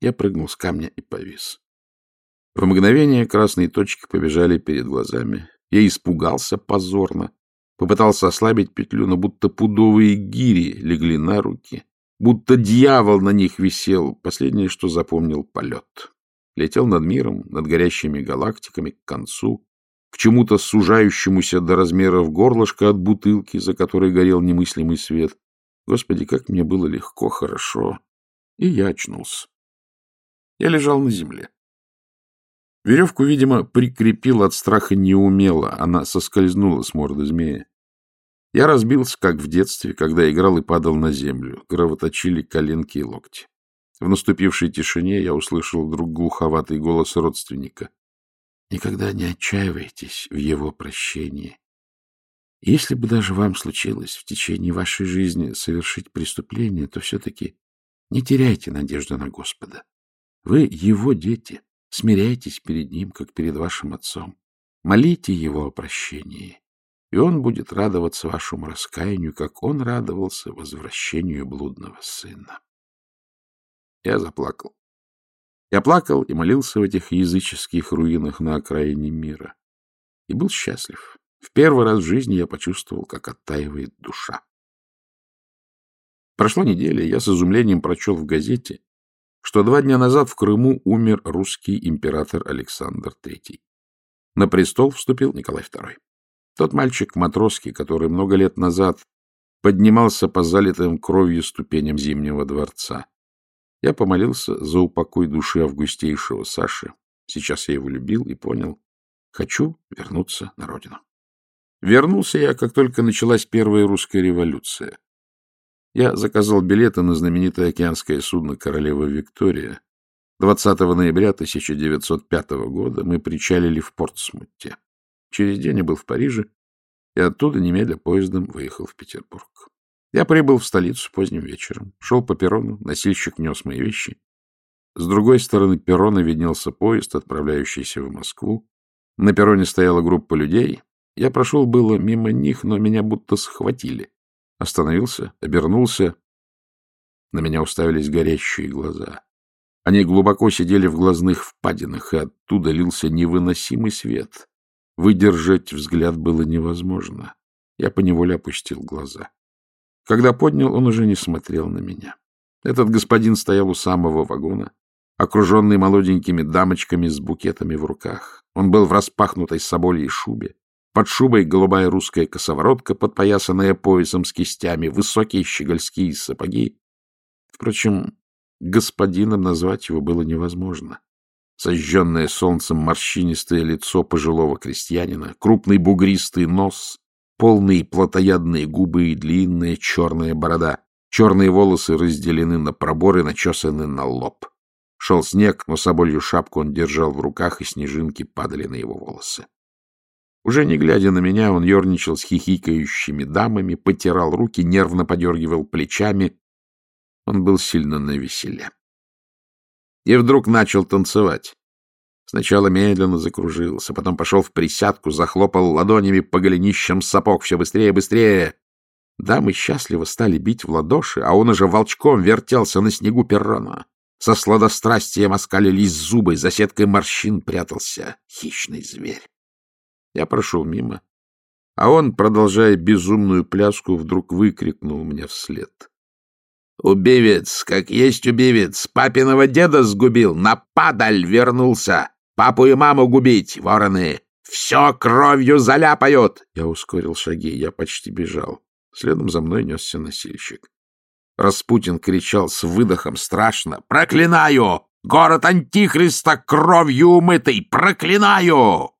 Я прыгнул с камня и повис. В мгновение красные точки побежали перед глазами. Я испугался позорно, попытался ослабить петлю, но будто пудовые гири легли на руки, будто дьявол на них висел. Последнее, что запомнил, полет. Летел над миром, над горящими галактиками к концу, к чему-то сужающемуся до размеров горлышка от бутылки, за которой горел немыслимый свет. Господи, как мне было легко, хорошо. И я очнулся. Я лежал на земле. Веревку, видимо, прикрепил от страха неумело, она соскользнула с морды змея. Я разбился, как в детстве, когда играл и падал на землю. Кровоточили коленки и локти. В наступившей тишине я услышал вдруг глуховатый голос родственника. Никогда не отчаивайтесь в его прощении. Если бы даже вам случилось в течение вашей жизни совершить преступление, то все-таки не теряйте надежду на Господа. Вы его дети. Смиряйтесь перед ним, как перед вашим отцом. Молите его о прощении, и он будет радоваться вашему раскаянию, как он радовался возвращению блудного сына. Я заплакал. Я плакал и молился в этих языческих руинах на окраине мира. И был счастлив. В первый раз в жизни я почувствовал, как оттаивает душа. Прошла неделя, я с изумлением прочел в газете, что два дня назад в Крыму умер русский император Александр III. На престол вступил Николай II. Тот мальчик матроский, который много лет назад поднимался по залитым кровью ступеням Зимнего дворца. Я помолился за упокой души августейшего Саши. Сейчас я его любил и понял. Хочу вернуться на родину. Вернулся я, как только началась первая русская революция. Я заказал билеты на знаменитое океанское судно «Королева Виктория». 20 ноября 1905 года мы причалили в Портсмуте. Через день я был в Париже, и оттуда немедля поездом выехал в Петербург. Я прибыл в столицу поздним вечером. Шел по перрону, носильщик нес мои вещи. С другой стороны перрона виднелся поезд, отправляющийся в Москву. На перроне стояла группа людей. Я прошел было мимо них, но меня будто схватили. Остановился, обернулся. На меня уставились горящие глаза. Они глубоко сидели в глазных впадинах, и оттуда лился невыносимый свет. Выдержать взгляд было невозможно. Я поневоле опустил глаза. Когда поднял, он уже не смотрел на меня. Этот господин стоял у самого вагона, окруженный молоденькими дамочками с букетами в руках. Он был в распахнутой собольей шубе, под шубой голубая русская косоворотка, подпоясанная поясом с кистями, высокие щегольские сапоги. Впрочем, господином назвать его было невозможно. Сожженное солнцем морщинистое лицо пожилого крестьянина, крупный бугристый нос, полные плотоядные губы и длинная черная борода. Черные волосы разделены на проборы, начесаны на лоб. Шел снег, но соболью шапку он держал в руках, и снежинки падали на его волосы. Уже не глядя на меня, он ерничал с хихикающими дамами, потирал руки, нервно подергивал плечами. Он был сильно навеселе. И вдруг начал танцевать. Сначала медленно закружился, потом пошел в присядку, захлопал ладонями по голенищам сапог все быстрее быстрее. Дамы счастливо стали бить в ладоши, а он уже волчком вертелся на снегу перрона. Со сладострастием оскалились зубы, за сеткой морщин прятался хищный зверь. Я прошел мимо, а он, продолжая безумную пляску, вдруг выкрикнул мне вслед. «Убивец, как есть убивец, папиного деда сгубил, на падаль вернулся, папу и маму губить, вороны, все кровью заляпают!» Я ускорил шаги, я почти бежал. Следом за мной несся носильщик. Распутин кричал с выдохом страшно. «Проклинаю! Город Антихриста кровью умытый! Проклинаю!»